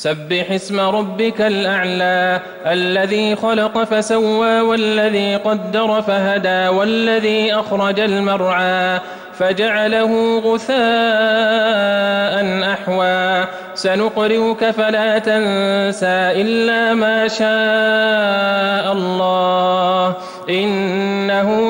سبح اسم ربك الأعلى الذي خلق فسوى والذي قدر فهدى والذي أخرج المرعى فجعله غثاء أحوى. سنقرئك فلا تنسى إلا ما شاء الله إنه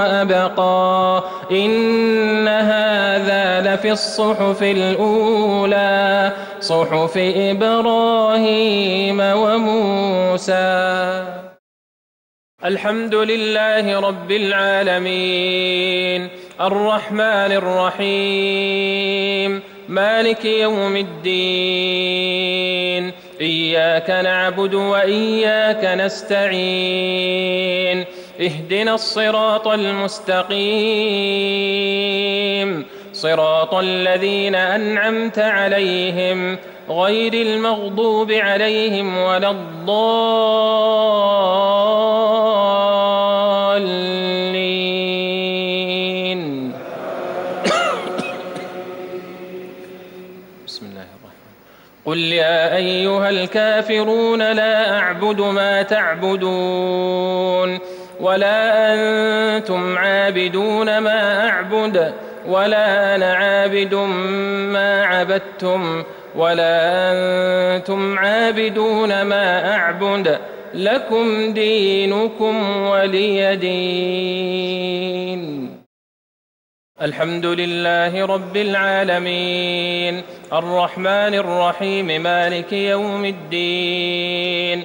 وأبقى. إن هذا لفي الصحف الأولى صحف إبراهيم وموسى. الحمد لله رب العالمين الرحمن الرحيم مالك يوم الدين إياك نعبد وإياك نستعين. اهدنا الصراط المستقيم. صراط الذين أنعمت عليهم غير المغضوب عليهم ولا الضالين. بسم الله الرحمن. قل يا أيها الكافرون لا أعبد ما تعبدون. ولا أنتم عابدون ما أعبد ولا أنا عابد ما عبدتم ولا أنتم عابدون ما أعبد. لكم دينكم ولي دين. الحمد لله رب العالمين. الرحمن الرحيم مالك يوم الدين.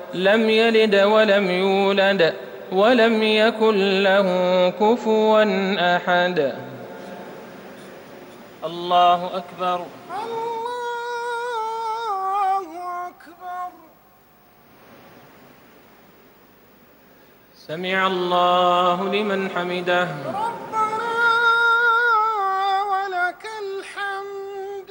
لم يلد ولم يولد ولم يكن له كفوا أحد. الله أكبر. الله أكبر. سمع الله لمن حمده. ربنا ولك الحمد.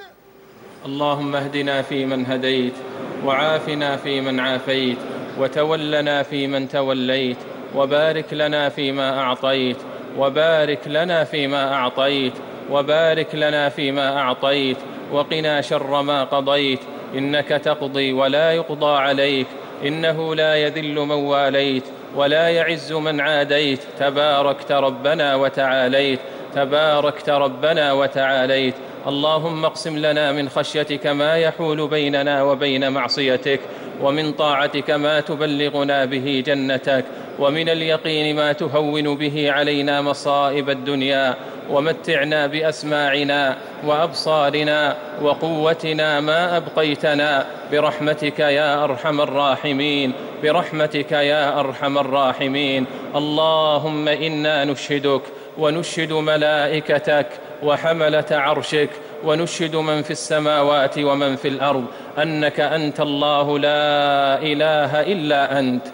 اللهم اهدنا فيمن هديت. وعافنا فيمن عافيت وتولنا فيمن توليت وبارك لنا فيما أعطيت وبارك لنا فيما أعطيت وبارك لنا فيما أعطيت وقنا شر ما قضيت إنك تقضي ولا يقضى عليك إنه لا يذل من واليت ولا يعز من عاديت تباركت ربنا وتعاليت تباركت ربنا وتعاليت اللهم اقسم لنا من خشيتك ما يحول بيننا وبين معصيتك ومن طاعتك ما تبلغنا به جنتك ومن اليقين ما تهون به علينا مصائب الدنيا ومتعنا بأسماعنا وأبصارنا وقوتنا ما أبقيتنا برحمتك يا أرحم الراحمين برحمتك يا أرحم الراحمين اللهم إنا نشهدك ونشهد ملائكتك وحملة عرشك ونشهد من في السماوات ومن في الأرض أنك أنت الله لا إله إلا أنت.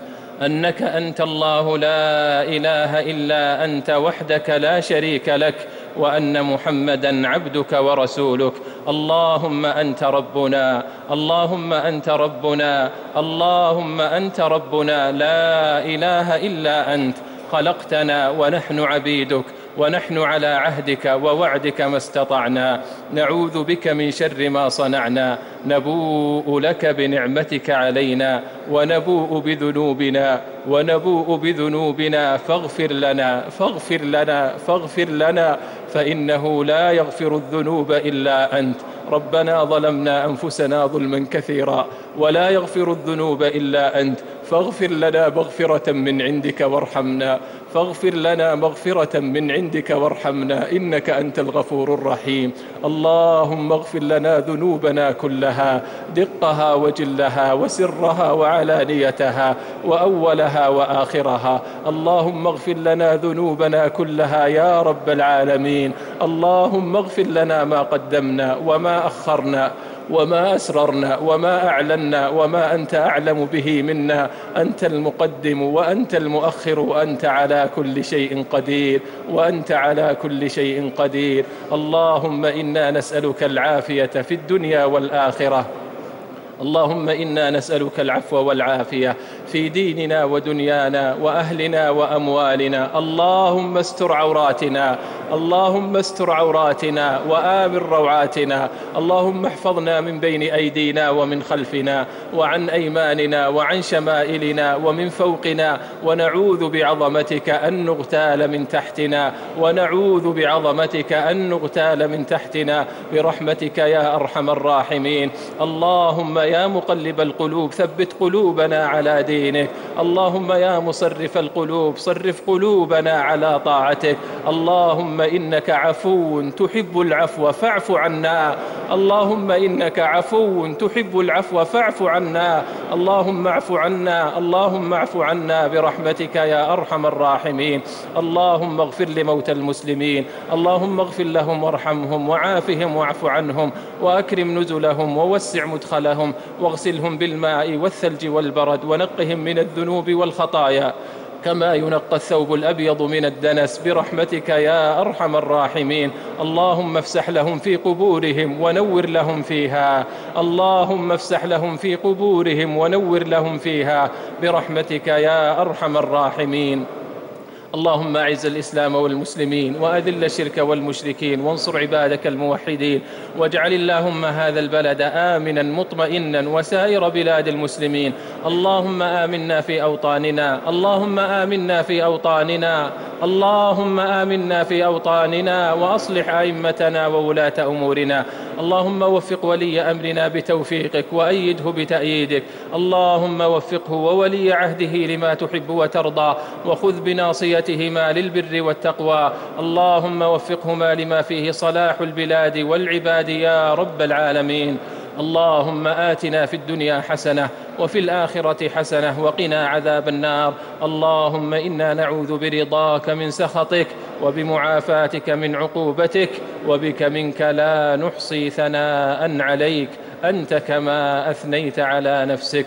أنك أنت الله لا إله إلا أنت وحدك لا شريك لك وأن محمدا عبدك ورسولك. اللهم أنت ربنا اللهم أنت ربنا اللهم أنت ربنا. لا إله إلا أنت. خلقتنا ونحن عبيدك. ونحن على عهدك ووعدك ما استطعنا. نعوذ بك من شر ما صنعنا. نبوء لك بنعمتك علينا ونبوء بذنوبنا ونبوء بذنوبنا فاغفر لنا فاغفر لنا فاغفر لنا فإنه لا يغفر الذنوب إلا أنت. ربنا ظلمنا أنفسنا ظلما كثيرا ولا يغفر الذنوب إلا أنت. فاغفر لنا مغفرة من عندك وارحمنا. فاغفر لنا مغفرة من عندك وارحمنا إنك أنت الغفور الرحيم. اللهم اغفر لنا ذنوبنا كلها. دقها وجلها وسرها وعلانيتها وأولها وآخرها. اللهم اغفر لنا ذنوبنا كلها يا رب العالمين. اللهم اغفر لنا ما قدمنا وما أخرنا. وما أسررنا وما أعلنا وما أنت أعلم به منا. أنت المقدم وأنت المؤخر وأنت على كل شيء قدير وأنت على كل شيء قدير. اللهم إنا نسألك العافية في الدنيا والآخرة. اللهم إنا نسألك العفو والعافية. في ديننا ودنيانا وأهلنا وأموالنا. اللهم استر عوراتنا اللهم استر عوراتنا وآمن روعاتنا. اللهم احفظنا من بين أيدينا ومن خلفنا وعن أيماننا وعن شمائلنا ومن فوقنا. ونعوذ بعظمتك أن نغتال من تحتنا. ونعوذ بعظمتك أن نغتال من تحتنا. برحمتك يا أرحم الراحمين. اللهم يا مقلب القلوب ثبت قلوبنا على دينك. اللهم يا مصرف القلوب صرف قلوبنا على طاعتك اللهم إنك عفو تحب العفو فاعف عنا. اللهم إنك عفو تحب العفو فاعف عنا. اللهم اعف عنا اللهم اعف عنا برحمتك يا أرحم الراحمين. اللهم اغفر لموتى المسلمين. اللهم اغفر لهم وارحمهم وعافهم واعف عنهم وأكرم نزلهم ووسع مدخلهم واغسلهم بالماء والثلج والبرد ونقهم من الذنوب والخطايا كما ينقى الثوب الأبيض من الدنس برحمتك يا أرحم الراحمين. اللهم افسح لهم في قبورهم ونور لهم فيها. اللهم افسح لهم في قبورهم ونور لهم فيها برحمتك يا أرحم الراحمين. اللهم أعز الإسلام والمسلمين وأذل الشرك والمشركين وانصر عبادك الموحدين واجعل اللهم هذا البلد آمنا مطمئنا وسائر بلاد المسلمين اللهم آمنا في أوطاننا اللهم آمنا في أوطاننا اللهم آمنا في أوطاننا وأصلح أئمتنا وولاة أمورنا اللهم وفق ولي أمرنا بتوفيقك وأيده بتأييدك اللهم وفقه وولي عهده لما تحب وترضى وخذ بناصيتهما للبر والتقوى. اللهم وفقهما لما فيه صلاح البلاد والعباد يا رب العالمين. اللهم آتنا في الدنيا حسنة وفي الآخرة حسنة وقنا عذاب النار. اللهم إنا نعوذ برضاك من سخطك وبمعافاتك من عقوبتك وبك منك لا نحصي ثناء عليك. أنت كما أثنيت على نفسك.